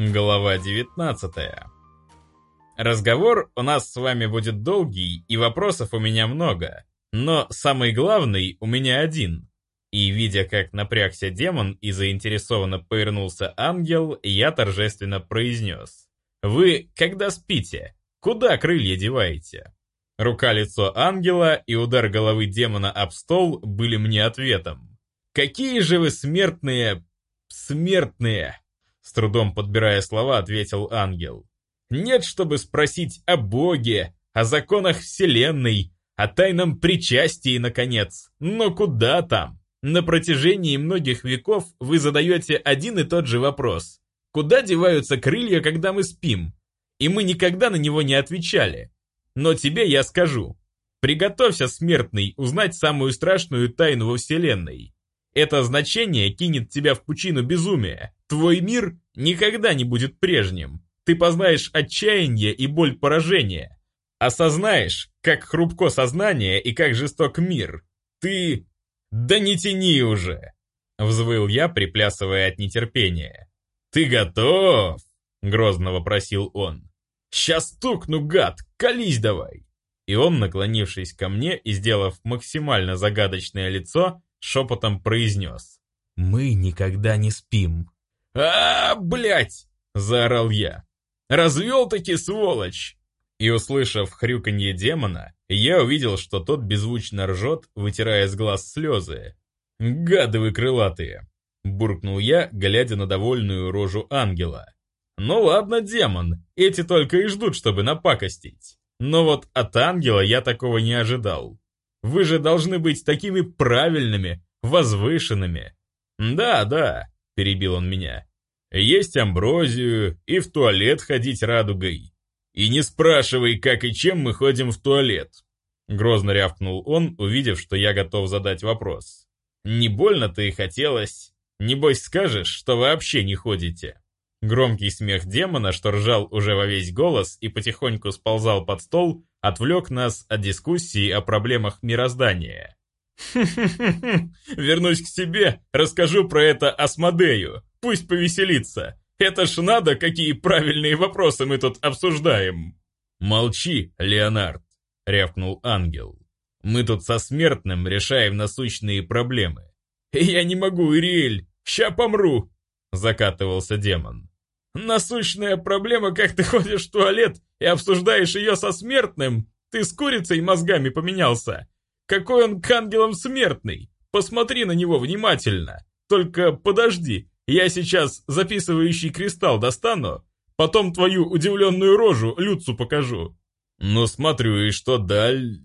Глава 19 Разговор у нас с вами будет долгий, и вопросов у меня много. Но самый главный у меня один. И, видя, как напрягся демон и заинтересованно повернулся ангел, я торжественно произнес. «Вы, когда спите, куда крылья деваете?» Рука-лицо ангела и удар головы демона об стол были мне ответом. «Какие же вы смертные... смертные!» С трудом подбирая слова, ответил ангел. «Нет, чтобы спросить о Боге, о законах Вселенной, о тайном причастии, наконец. Но куда там? На протяжении многих веков вы задаете один и тот же вопрос. Куда деваются крылья, когда мы спим? И мы никогда на него не отвечали. Но тебе я скажу. Приготовься, смертный, узнать самую страшную тайну во Вселенной. Это значение кинет тебя в пучину безумия. Твой мир никогда не будет прежним. Ты познаешь отчаяние и боль поражения. Осознаешь, как хрупко сознание и как жесток мир. Ты... Да не тяни уже! Взвыл я, приплясывая от нетерпения. «Ты готов?» — грозно вопросил он. «Сейчас стукну, гад! Колись давай!» И он, наклонившись ко мне и сделав максимально загадочное лицо, шепотом произнес. «Мы никогда не спим». а, блядь!» — заорал я. «Развел-таки, сволочь!» И, услышав хрюканье демона, я увидел, что тот беззвучно ржет, вытирая с глаз слезы. «Гады вы крылатые!» — буркнул я, глядя на довольную рожу ангела. «Ну ладно, демон, эти только и ждут, чтобы напакостить. Но вот от ангела я такого не ожидал. Вы же должны быть такими правильными, возвышенными. Да, да, перебил он меня. Есть амброзию и в туалет ходить радугой. И не спрашивай, как и чем мы ходим в туалет. Грозно рявкнул он, увидев, что я готов задать вопрос. Не больно-то и хотелось. Небось скажешь, что вообще не ходите. Громкий смех демона, что ржал уже во весь голос и потихоньку сползал под стол, отвлек нас от дискуссии о проблемах мироздания. Вернусь к себе, расскажу про это Асмодею, пусть повеселится. Это ж надо, какие правильные вопросы мы тут обсуждаем. Молчи, Леонард, рявкнул ангел. Мы тут со смертным решаем насущные проблемы. Я не могу, Ириэль, ща помру, закатывался демон. Насущная проблема, как ты ходишь в туалет и обсуждаешь ее со смертным. Ты с курицей мозгами поменялся. Какой он к ангелам смертный. Посмотри на него внимательно. Только подожди, я сейчас записывающий кристалл достану, потом твою удивленную рожу Люцу покажу. Ну смотрю, и что даль...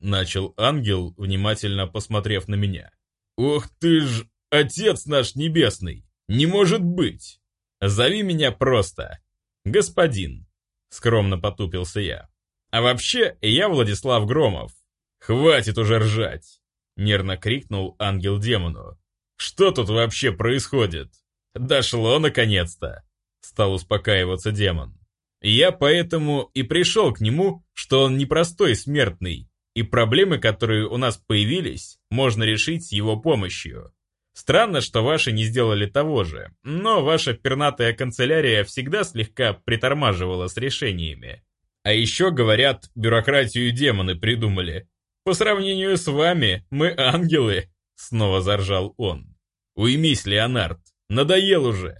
Начал ангел, внимательно посмотрев на меня. «Ух ты ж, отец наш небесный! Не может быть!» Зови меня просто. Господин. Скромно потупился я. А вообще, я Владислав Громов. Хватит уже ржать. Нервно крикнул ангел демону. Что тут вообще происходит? Дошло наконец-то. Стал успокаиваться демон. Я поэтому и пришел к нему, что он непростой смертный, и проблемы, которые у нас появились, можно решить с его помощью. Странно, что ваши не сделали того же, но ваша пернатая канцелярия всегда слегка притормаживала с решениями. А еще, говорят, бюрократию демоны придумали. По сравнению с вами, мы ангелы, снова заржал он. Уймись, Леонард, надоел уже.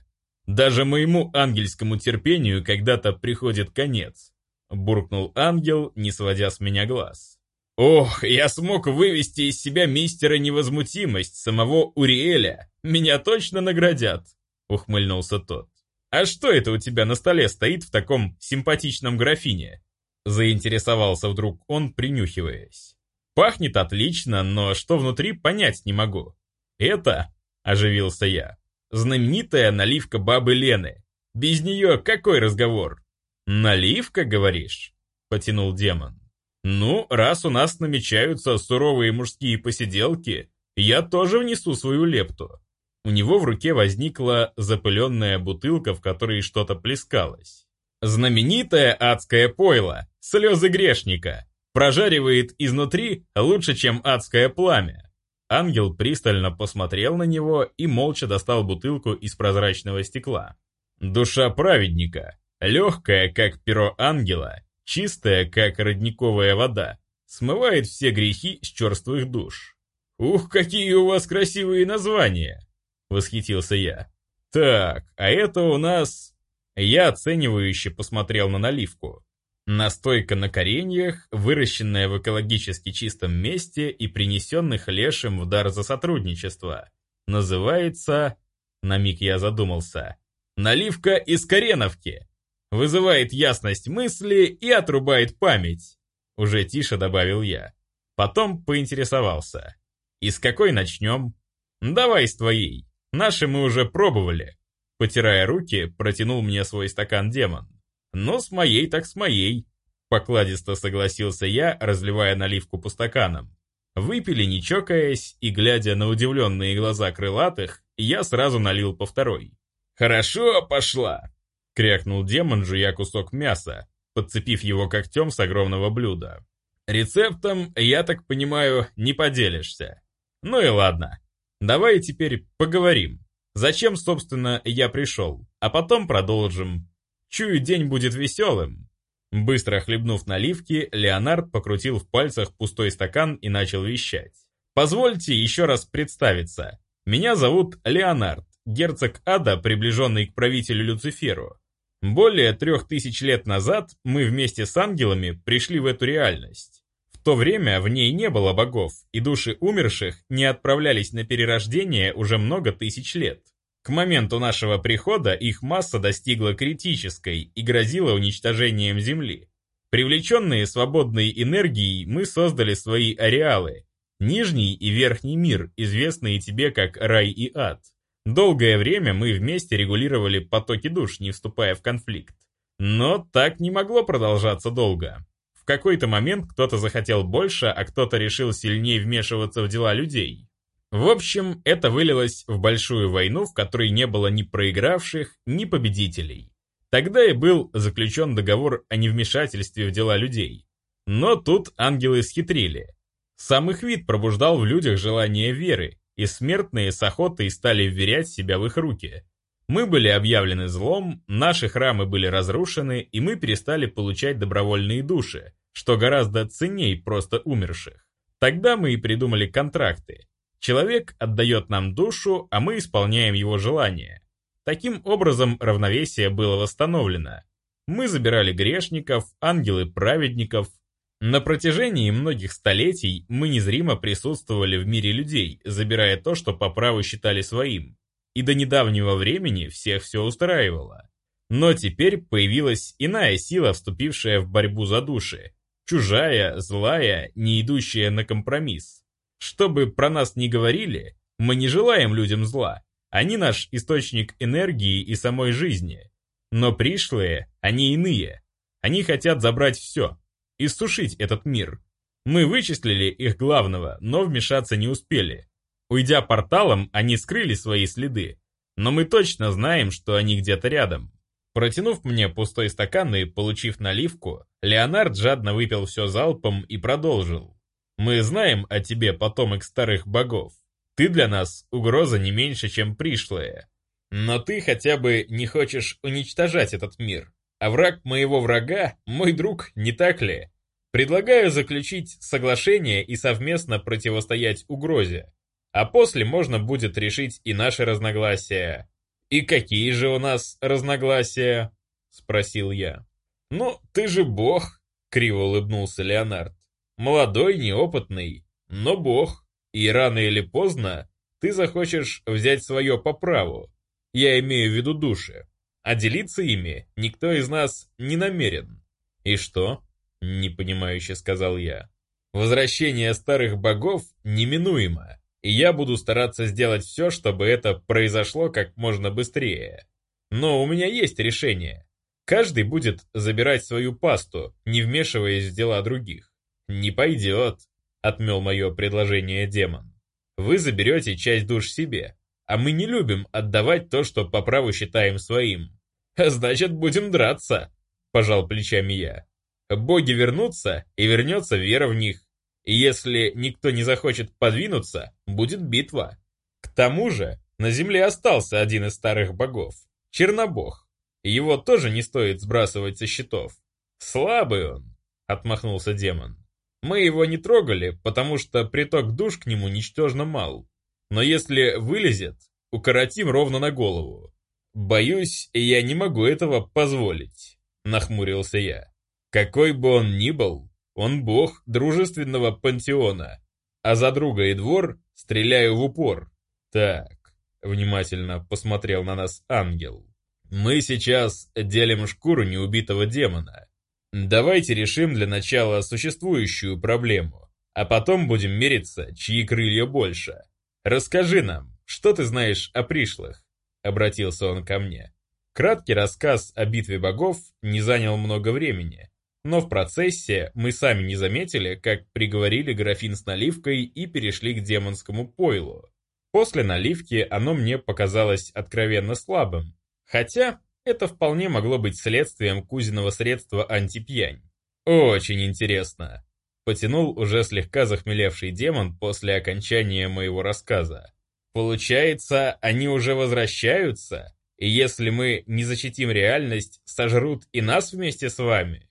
Даже моему ангельскому терпению когда-то приходит конец. Буркнул ангел, не сводя с меня глаз. Ох, я смог вывести из себя мистера невозмутимость, самого Уриэля. Меня точно наградят, ухмыльнулся тот. А что это у тебя на столе стоит в таком симпатичном графине? Заинтересовался вдруг он, принюхиваясь. Пахнет отлично, но что внутри, понять не могу. Это, оживился я, знаменитая наливка бабы Лены. Без нее какой разговор? Наливка, говоришь? Потянул демон. Ну, раз у нас намечаются суровые мужские посиделки, я тоже внесу свою лепту. У него в руке возникла запыленная бутылка, в которой что-то плескалось. Знаменитое адское пойло, слезы грешника, прожаривает изнутри лучше, чем адское пламя. Ангел пристально посмотрел на него и молча достал бутылку из прозрачного стекла. Душа праведника, легкая, как перо ангела, чистая, как родниковая вода, смывает все грехи с черствых душ. «Ух, какие у вас красивые названия!» — восхитился я. «Так, а это у нас...» Я оценивающе посмотрел на наливку. Настойка на кореньях, выращенная в экологически чистом месте и принесенных лешим в дар за сотрудничество. Называется... На миг я задумался. Наливка из кореновки. Вызывает ясность мысли и отрубает память. Уже тише добавил я. Потом поинтересовался. И с какой начнем? Давай с твоей. Наши мы уже пробовали. Потирая руки, протянул мне свой стакан демон. «Ну, с моей так с моей», — покладисто согласился я, разливая наливку по стаканам. Выпили, не чокаясь, и, глядя на удивленные глаза крылатых, я сразу налил по второй. «Хорошо пошла!» — крякнул демон, жуя кусок мяса, подцепив его когтем с огромного блюда. «Рецептом, я так понимаю, не поделишься. Ну и ладно. Давай теперь поговорим. Зачем, собственно, я пришел? А потом продолжим. Чую, день будет веселым». Быстро хлебнув наливки, Леонард покрутил в пальцах пустой стакан и начал вещать. «Позвольте еще раз представиться. Меня зовут Леонард, герцог Ада, приближенный к правителю Люциферу. Более трех тысяч лет назад мы вместе с ангелами пришли в эту реальность. В то время в ней не было богов, и души умерших не отправлялись на перерождение уже много тысяч лет. К моменту нашего прихода их масса достигла критической и грозила уничтожением Земли. Привлеченные свободной энергией, мы создали свои ареалы, нижний и верхний мир, известные тебе как рай и ад. Долгое время мы вместе регулировали потоки душ, не вступая в конфликт. Но так не могло продолжаться долго. В какой-то момент кто-то захотел больше, а кто-то решил сильнее вмешиваться в дела людей. В общем, это вылилось в большую войну, в которой не было ни проигравших, ни победителей. Тогда и был заключен договор о невмешательстве в дела людей. Но тут ангелы схитрили. Сам их вид пробуждал в людях желание веры, и смертные с охотой стали вверять себя в их руки. Мы были объявлены злом, наши храмы были разрушены, и мы перестали получать добровольные души, что гораздо ценней просто умерших. Тогда мы и придумали контракты, Человек отдает нам душу, а мы исполняем его желания. Таким образом, равновесие было восстановлено. Мы забирали грешников, ангелы праведников. На протяжении многих столетий мы незримо присутствовали в мире людей, забирая то, что по праву считали своим. И до недавнего времени всех все устраивало. Но теперь появилась иная сила, вступившая в борьбу за души. Чужая, злая, не идущая на компромисс. Что бы про нас ни говорили, мы не желаем людям зла. Они наш источник энергии и самой жизни. Но пришлые, они иные. Они хотят забрать все. Иссушить этот мир. Мы вычислили их главного, но вмешаться не успели. Уйдя порталом, они скрыли свои следы. Но мы точно знаем, что они где-то рядом. Протянув мне пустой стакан и получив наливку, Леонард жадно выпил все залпом и продолжил. Мы знаем о тебе, потомок старых богов. Ты для нас угроза не меньше, чем пришлая. Но ты хотя бы не хочешь уничтожать этот мир. А враг моего врага — мой друг, не так ли? Предлагаю заключить соглашение и совместно противостоять угрозе. А после можно будет решить и наши разногласия. «И какие же у нас разногласия?» — спросил я. «Ну, ты же бог!» — криво улыбнулся Леонард. Молодой, неопытный, но бог. И рано или поздно ты захочешь взять свое по праву. Я имею в виду души. А делиться ими никто из нас не намерен. И что? Непонимающе сказал я. Возвращение старых богов неминуемо. И я буду стараться сделать все, чтобы это произошло как можно быстрее. Но у меня есть решение. Каждый будет забирать свою пасту, не вмешиваясь в дела других. «Не пойдет», — отмел мое предложение демон. «Вы заберете часть душ себе, а мы не любим отдавать то, что по праву считаем своим». «Значит, будем драться», — пожал плечами я. «Боги вернутся, и вернется вера в них. И если никто не захочет подвинуться, будет битва. К тому же, на земле остался один из старых богов — Чернобог. Его тоже не стоит сбрасывать со счетов. Слабый он, отмахнулся демон. Мы его не трогали, потому что приток душ к нему ничтожно мал. Но если вылезет, укоротим ровно на голову. Боюсь, я не могу этого позволить, нахмурился я. Какой бы он ни был, он бог дружественного пантеона, а за друга и двор стреляю в упор. Так, внимательно посмотрел на нас ангел. Мы сейчас делим шкуру неубитого демона. Давайте решим для начала существующую проблему, а потом будем мериться, чьи крылья больше. Расскажи нам, что ты знаешь о пришлых?» Обратился он ко мне. Краткий рассказ о битве богов не занял много времени, но в процессе мы сами не заметили, как приговорили графин с наливкой и перешли к демонскому пойлу. После наливки оно мне показалось откровенно слабым, хотя это вполне могло быть следствием кузиного средства антипьянь. Очень интересно. Потянул уже слегка захмелевший демон после окончания моего рассказа. Получается, они уже возвращаются? И если мы не защитим реальность, сожрут и нас вместе с вами?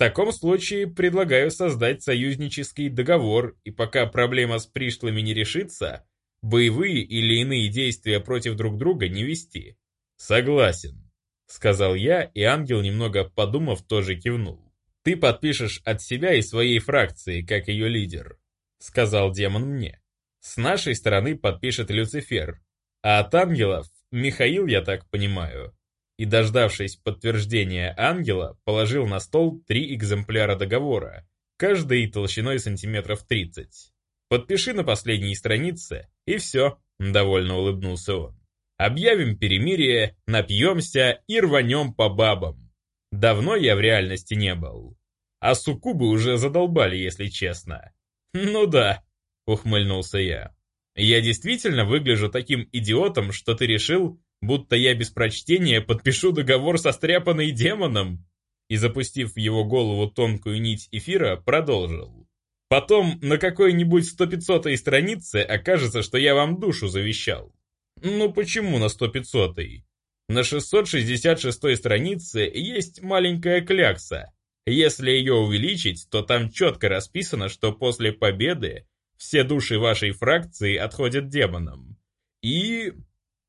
Таком случае предлагаю создать союзнический договор, и пока проблема с пришлыми не решится, боевые или иные действия против друг друга не вести. Согласен сказал я, и ангел, немного подумав, тоже кивнул. «Ты подпишешь от себя и своей фракции, как ее лидер», — сказал демон мне. «С нашей стороны подпишет Люцифер, а от ангелов — Михаил, я так понимаю». И, дождавшись подтверждения ангела, положил на стол три экземпляра договора, каждый толщиной сантиметров 30. «Подпиши на последней странице, и все», — довольно улыбнулся он. Объявим перемирие, напьемся и рванем по бабам. Давно я в реальности не был. А суккубы уже задолбали, если честно. Ну да, ухмыльнулся я. Я действительно выгляжу таким идиотом, что ты решил, будто я без прочтения подпишу договор со стряпанной демоном? И запустив в его голову тонкую нить эфира, продолжил. Потом на какой-нибудь 100-500 странице окажется, что я вам душу завещал. Ну почему на 100-500? На 666 странице есть маленькая клякса. Если ее увеличить, то там четко расписано, что после победы все души вашей фракции отходят демонам. И...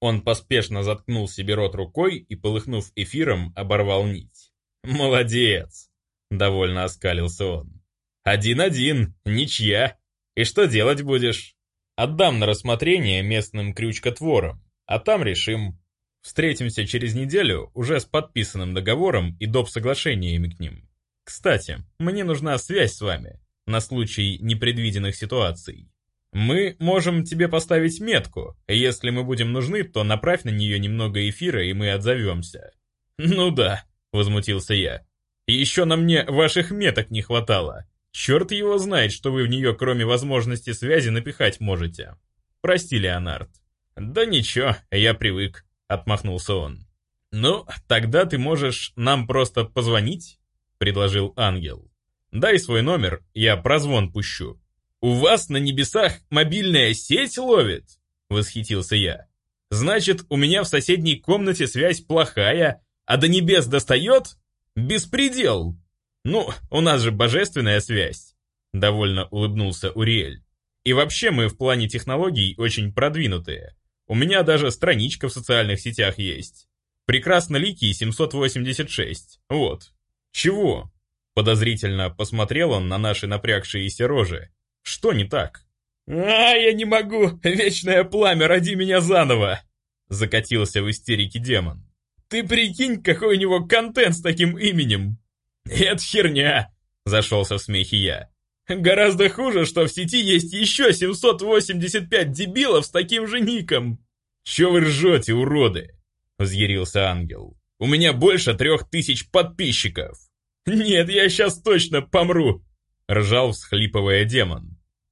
Он поспешно заткнул себе рот рукой и, полыхнув эфиром, оборвал нить. «Молодец!» — довольно оскалился он. «Один-один, ничья. И что делать будешь?» Отдам на рассмотрение местным крючкотворам, а там решим. Встретимся через неделю уже с подписанным договором и доп. соглашениями к ним. Кстати, мне нужна связь с вами, на случай непредвиденных ситуаций. Мы можем тебе поставить метку, если мы будем нужны, то направь на нее немного эфира, и мы отзовемся. Ну да, возмутился я. Еще на мне ваших меток не хватало. Черт его знает, что вы в нее, кроме возможности связи, напихать можете. Прости, Леонард. Да ничего, я привык, отмахнулся он. Ну, тогда ты можешь нам просто позвонить, предложил ангел. Дай свой номер, я прозвон пущу. У вас на небесах мобильная сеть ловит? Восхитился я. Значит, у меня в соседней комнате связь плохая, а до небес достает? Беспредел! «Ну, у нас же божественная связь», — довольно улыбнулся Уриэль. «И вообще мы в плане технологий очень продвинутые. У меня даже страничка в социальных сетях есть. Прекрасно ликий 786. Вот. Чего?» Подозрительно посмотрел он на наши напрягшиеся рожи. «Что не так?» «А, я не могу! Вечное пламя, роди меня заново!» Закатился в истерике демон. «Ты прикинь, какой у него контент с таким именем!» «Это херня!» – зашелся в смехе я. «Гораздо хуже, что в сети есть еще 785 дебилов с таким же ником!» «Че вы ржете, уроды?» – взъярился ангел. «У меня больше трех тысяч подписчиков!» «Нет, я сейчас точно помру!» – ржал, всхлипывая демон.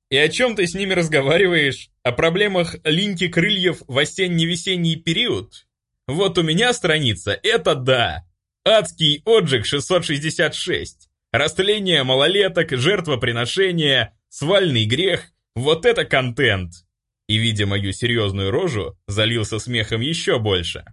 «И о чем ты с ними разговариваешь? О проблемах линьки крыльев в осенне-весенний период? Вот у меня страница, это да!» Адский отжиг 666. Растление малолеток, жертвоприношение, свальный грех. Вот это контент. И, видя мою серьезную рожу, залился смехом еще больше.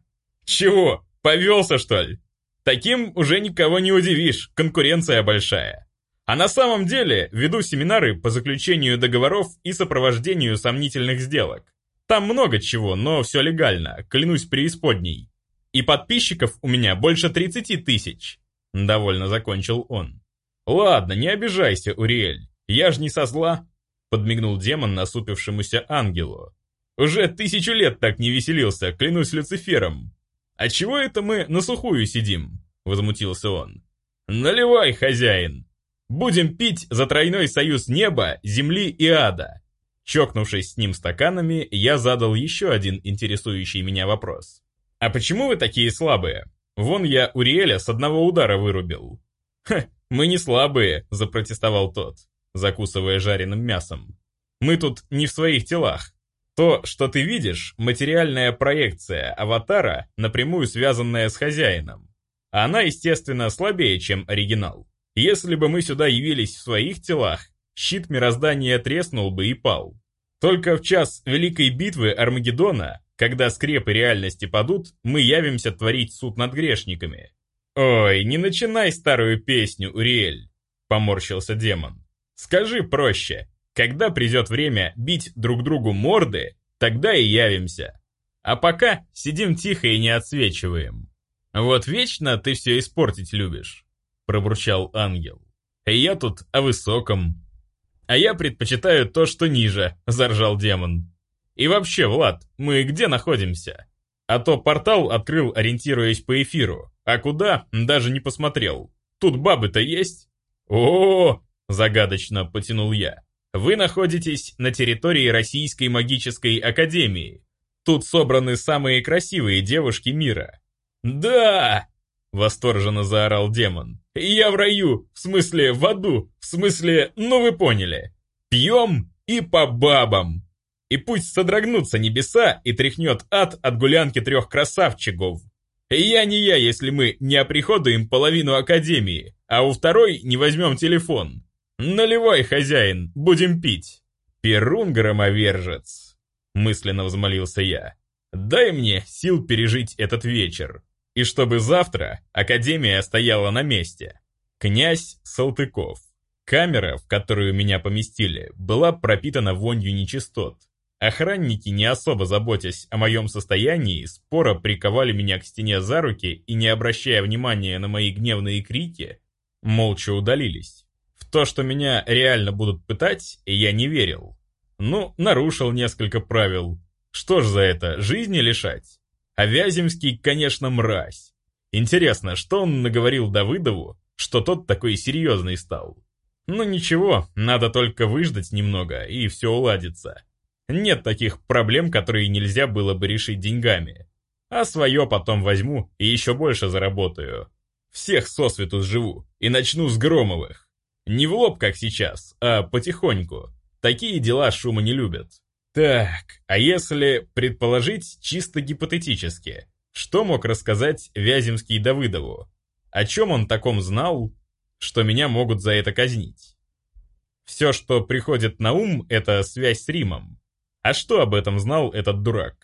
Чего? повелся, что ли? Таким уже никого не удивишь, конкуренция большая. А на самом деле веду семинары по заключению договоров и сопровождению сомнительных сделок. Там много чего, но все легально, клянусь преисподней. И подписчиков у меня больше 30 тысяч. Довольно закончил он. Ладно, не обижайся, Уриэль. Я ж не со зла. Подмигнул демон насупившемуся ангелу. Уже тысячу лет так не веселился, клянусь Люцифером. «А чего это мы на сухую сидим?» — возмутился он. «Наливай, хозяин! Будем пить за тройной союз неба, земли и ада!» Чокнувшись с ним стаканами, я задал еще один интересующий меня вопрос. «А почему вы такие слабые? Вон я Уриэля с одного удара вырубил». «Ха, мы не слабые», — запротестовал тот, закусывая жареным мясом. «Мы тут не в своих телах. То, что ты видишь, материальная проекция аватара, напрямую связанная с хозяином. Она, естественно, слабее, чем оригинал. Если бы мы сюда явились в своих телах, щит мироздания треснул бы и пал. Только в час Великой Битвы Армагеддона, когда скрепы реальности падут, мы явимся творить суд над грешниками. «Ой, не начинай старую песню, Уриэль!» — поморщился демон. «Скажи проще, когда придет время бить друг другу морды, тогда и явимся. А пока сидим тихо и не отсвечиваем. Вот вечно ты все испортить любишь, пробурчал ангел. Я тут о высоком. А я предпочитаю то, что ниже, заржал демон. И вообще, Влад, мы где находимся? А то портал открыл, ориентируясь по эфиру, а куда, даже не посмотрел. Тут бабы-то есть? О, -о, -о загадочно потянул я. Вы находитесь на территории Российской магической академии. Тут собраны самые красивые девушки мира. Да! Восторженно заорал демон. Я в раю, в смысле в аду, в смысле, ну вы поняли. Пьем и по бабам. И пусть содрогнутся небеса и тряхнет ад от гулянки трех красавчиков. Я не я, если мы не оприходуем половину академии, а у второй не возьмем телефон. «Наливай, хозяин, будем пить!» «Перун громовержец!» Мысленно взмолился я. «Дай мне сил пережить этот вечер, и чтобы завтра Академия стояла на месте». Князь Салтыков. Камера, в которую меня поместили, была пропитана вонью нечистот. Охранники, не особо заботясь о моем состоянии, споро приковали меня к стене за руки и, не обращая внимания на мои гневные крики, молча удалились то, что меня реально будут пытать, я не верил. Ну, нарушил несколько правил. Что ж за это, жизни лишать? А Вяземский, конечно, мразь. Интересно, что он наговорил Давыдову, что тот такой серьезный стал? Ну ничего, надо только выждать немного, и все уладится. Нет таких проблем, которые нельзя было бы решить деньгами. А свое потом возьму и еще больше заработаю. Всех сосвету сживу и начну с Громовых. Не в лоб, как сейчас, а потихоньку. Такие дела шума не любят. Так, а если предположить чисто гипотетически, что мог рассказать Вяземский Давыдову? О чем он таком знал, что меня могут за это казнить? Все, что приходит на ум, это связь с Римом. А что об этом знал этот дурак?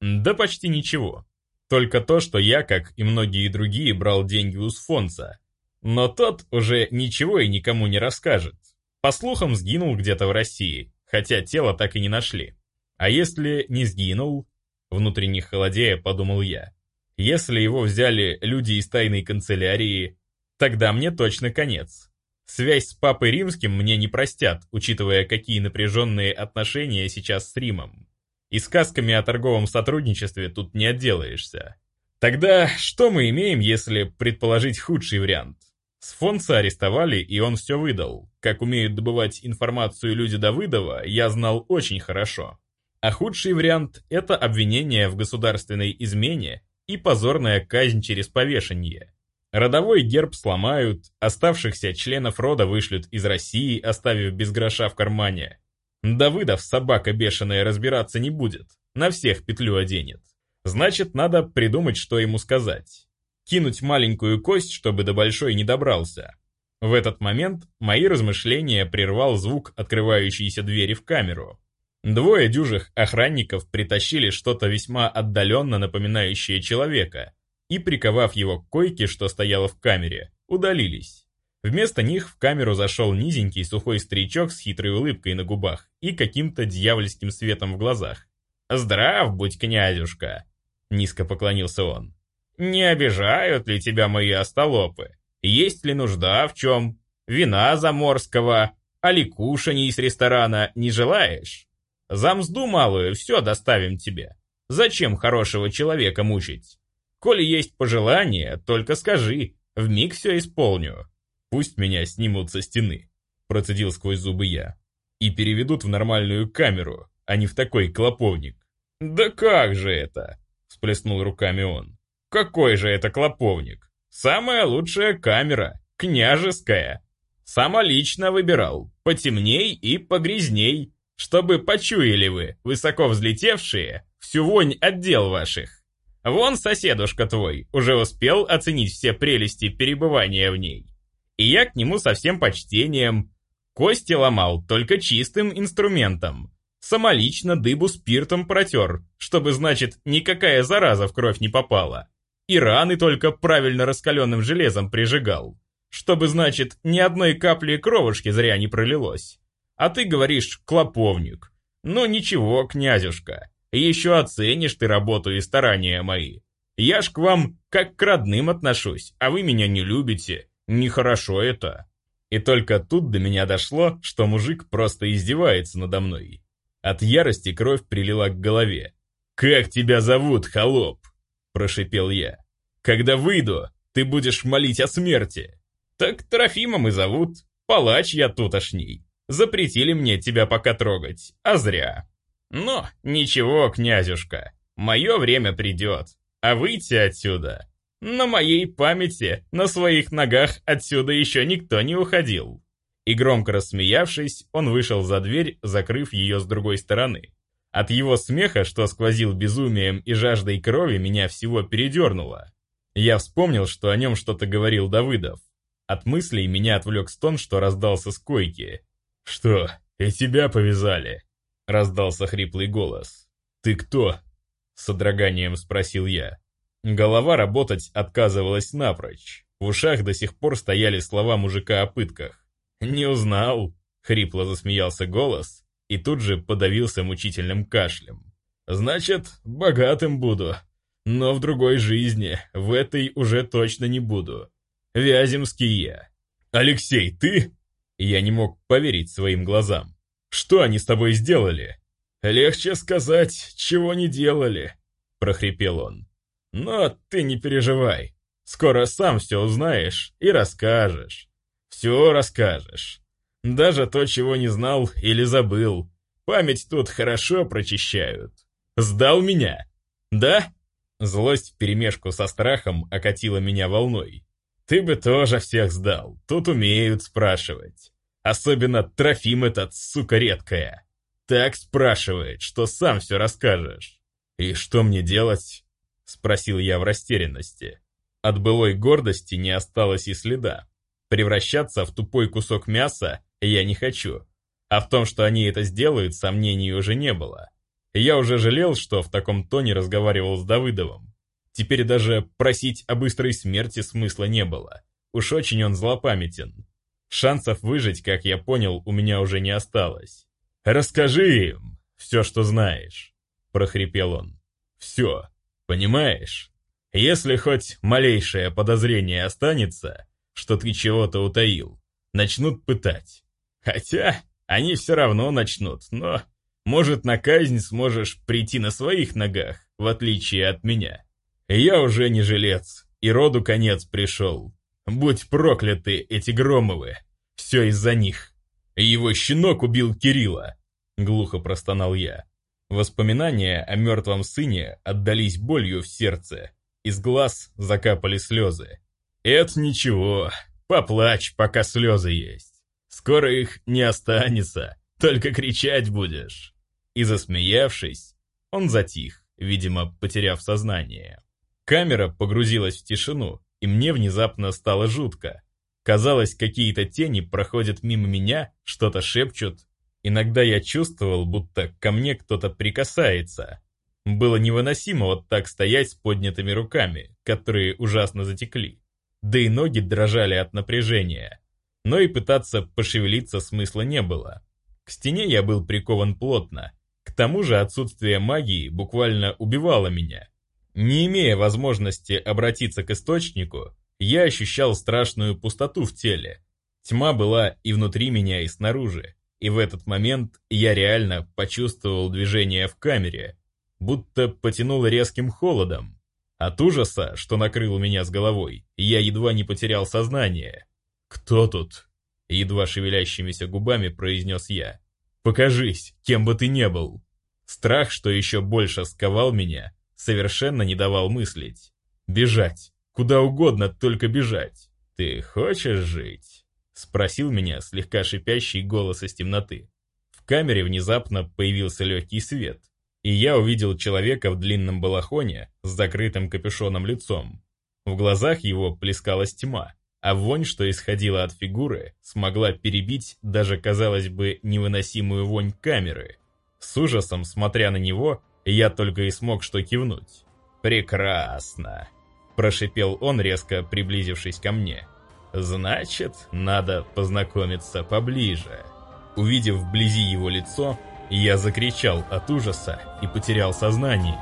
Да почти ничего. Только то, что я, как и многие другие, брал деньги у Сфонца, но тот уже ничего и никому не расскажет. По слухам, сгинул где-то в России, хотя тело так и не нашли. А если не сгинул? Внутренне холодея, подумал я. Если его взяли люди из тайной канцелярии, тогда мне точно конец. Связь с Папой Римским мне не простят, учитывая, какие напряженные отношения сейчас с Римом. И сказками о торговом сотрудничестве тут не отделаешься. Тогда что мы имеем, если предположить худший вариант? Сфонца арестовали, и он все выдал. Как умеют добывать информацию люди Давыдова, я знал очень хорошо. А худший вариант – это обвинение в государственной измене и позорная казнь через повешение. Родовой герб сломают, оставшихся членов рода вышлют из России, оставив без гроша в кармане. Давыдов, собака бешеная, разбираться не будет, на всех петлю оденет. Значит, надо придумать, что ему сказать кинуть маленькую кость, чтобы до большой не добрался. В этот момент мои размышления прервал звук открывающейся двери в камеру. Двое дюжих охранников притащили что-то весьма отдаленно напоминающее человека, и, приковав его к койке, что стояла в камере, удалились. Вместо них в камеру зашел низенький сухой старичок с хитрой улыбкой на губах и каким-то дьявольским светом в глазах. «Здрав будь, князюшка!» — низко поклонился он. «Не обижают ли тебя мои остолопы? Есть ли нужда в чем? Вина заморского, али кушаний из ресторана не желаешь? За мзду малую все доставим тебе. Зачем хорошего человека мучить? Коли есть пожелание, только скажи, вмиг все исполню. Пусть меня снимут со стены, процедил сквозь зубы я, и переведут в нормальную камеру, а не в такой клоповник. Да как же это? всплеснул руками он. Какой же это клоповник? Самая лучшая камера, княжеская. Сама лично выбирал, потемней и погрязней, чтобы почуяли вы, высоко взлетевшие, всю вонь отдел ваших. Вон соседушка твой уже успел оценить все прелести перебывания в ней. И я к нему со всем почтением. Кости ломал только чистым инструментом. Самолично дыбу спиртом протер, чтобы, значит, никакая зараза в кровь не попала. И раны только правильно раскаленным железом прижигал, чтобы, значит, ни одной капли кровушки зря не пролилось. А ты говоришь «клоповник». Ну ничего, князюшка, еще оценишь ты работу и старания мои. Я ж к вам как к родным отношусь, а вы меня не любите. Нехорошо это. И только тут до меня дошло, что мужик просто издевается надо мной. От ярости кровь прилила к голове. «Как тебя зовут, холоп?» – прошипел я. «Когда выйду, ты будешь молить о смерти». «Так Трофимом и зовут. Палач я тутошний. Запретили мне тебя пока трогать, а зря». Но ничего, князюшка, мое время придет, а выйти отсюда... На моей памяти на своих ногах отсюда еще никто не уходил. И громко рассмеявшись, он вышел за дверь, закрыв ее с другой стороны. От его смеха, что сквозил безумием и жаждой крови, меня всего передернуло. Я вспомнил, что о нем что-то говорил Давыдов. От мыслей меня отвлек стон, что раздался с койки. «Что, и тебя повязали?» раздался хриплый голос. «Ты кто?» — с содроганием спросил я. Голова работать отказывалась напрочь. В ушах до сих пор стояли слова мужика о пытках. «Не узнал», — хрипло засмеялся голос и тут же подавился мучительным кашлем. «Значит, богатым буду. Но в другой жизни, в этой уже точно не буду. Вяземский я. Алексей, ты?» Я не мог поверить своим глазам. Что они с тобой сделали?» «Легче сказать, чего не делали», — прохрипел он. «Но ты не переживай. Скоро сам все узнаешь и расскажешь. Все расскажешь. Даже то, чего не знал или забыл. Память тут хорошо прочищают. Сдал меня? Да?» Злость вперемешку со страхом окатила меня волной. «Ты бы тоже всех сдал. Тут умеют спрашивать. Особенно Трофим этот, сука редкая. Так спрашивает, что сам все расскажешь. «И что мне делать?» — спросил я в растерянности. От былой гордости не осталось и следа. Превращаться в тупой кусок мяса я не хочу. А в том, что они это сделают, сомнений уже не было. Я уже жалел, что в таком тоне разговаривал с Давыдовым. Теперь даже просить о быстрой смерти смысла не было. Уж очень он злопамятен. Шансов выжить, как я понял, у меня уже не осталось. «Расскажи им все, что знаешь», — прохрипел он. «Все, понимаешь? Если хоть малейшее подозрение останется, что ты чего-то утаил, начнут пытать. Хотя они все равно начнут, но, может, на казнь сможешь прийти на своих ногах, в отличие от меня. Я уже не жилец, и роду конец пришел. Будь прокляты эти Громовы. Все из-за них. Его щенок убил Кирилла. Глухо простонал я. Воспоминания о мертвом сыне отдались болью в сердце. Из глаз закапали слезы. Это ничего. Поплачь, пока слезы есть. Скоро их не останется. Только кричать будешь. И засмеявшись, он затих, видимо, потеряв сознание. Камера погрузилась в тишину, и мне внезапно стало жутко. Казалось, какие-то тени проходят мимо меня, что-то шепчут. Иногда я чувствовал, будто ко мне кто-то прикасается. Было невыносимо вот так стоять с поднятыми руками, которые ужасно затекли. Да и ноги дрожали от напряжения. Но и пытаться пошевелиться смысла не было. К стене я был прикован плотно. К тому же отсутствие магии буквально убивало меня. Не имея возможности обратиться к источнику, я ощущал страшную пустоту в теле. Тьма была и внутри меня, и снаружи. И в этот момент я реально почувствовал движение в камере, будто потянуло резким холодом. От ужаса, что накрыл меня с головой, я едва не потерял сознание. «Кто тут?» — едва шевелящимися губами произнес я. «Покажись, кем бы ты ни был». Страх, что еще больше сковал меня, совершенно не давал мыслить. Бежать. Куда угодно, только бежать. «Ты хочешь жить?» Спросил меня слегка шипящий голос из темноты. В камере внезапно появился легкий свет, и я увидел человека в длинном балахоне с закрытым капюшоном лицом. В глазах его плескалась тьма, а вонь, что исходила от фигуры, смогла перебить даже, казалось бы, невыносимую вонь камеры. С ужасом, смотря на него, я только и смог что кивнуть. «Прекрасно!» – прошипел он, резко приблизившись ко мне. Значит, надо познакомиться поближе. Увидев вблизи его лицо, я закричал от ужаса и потерял сознание.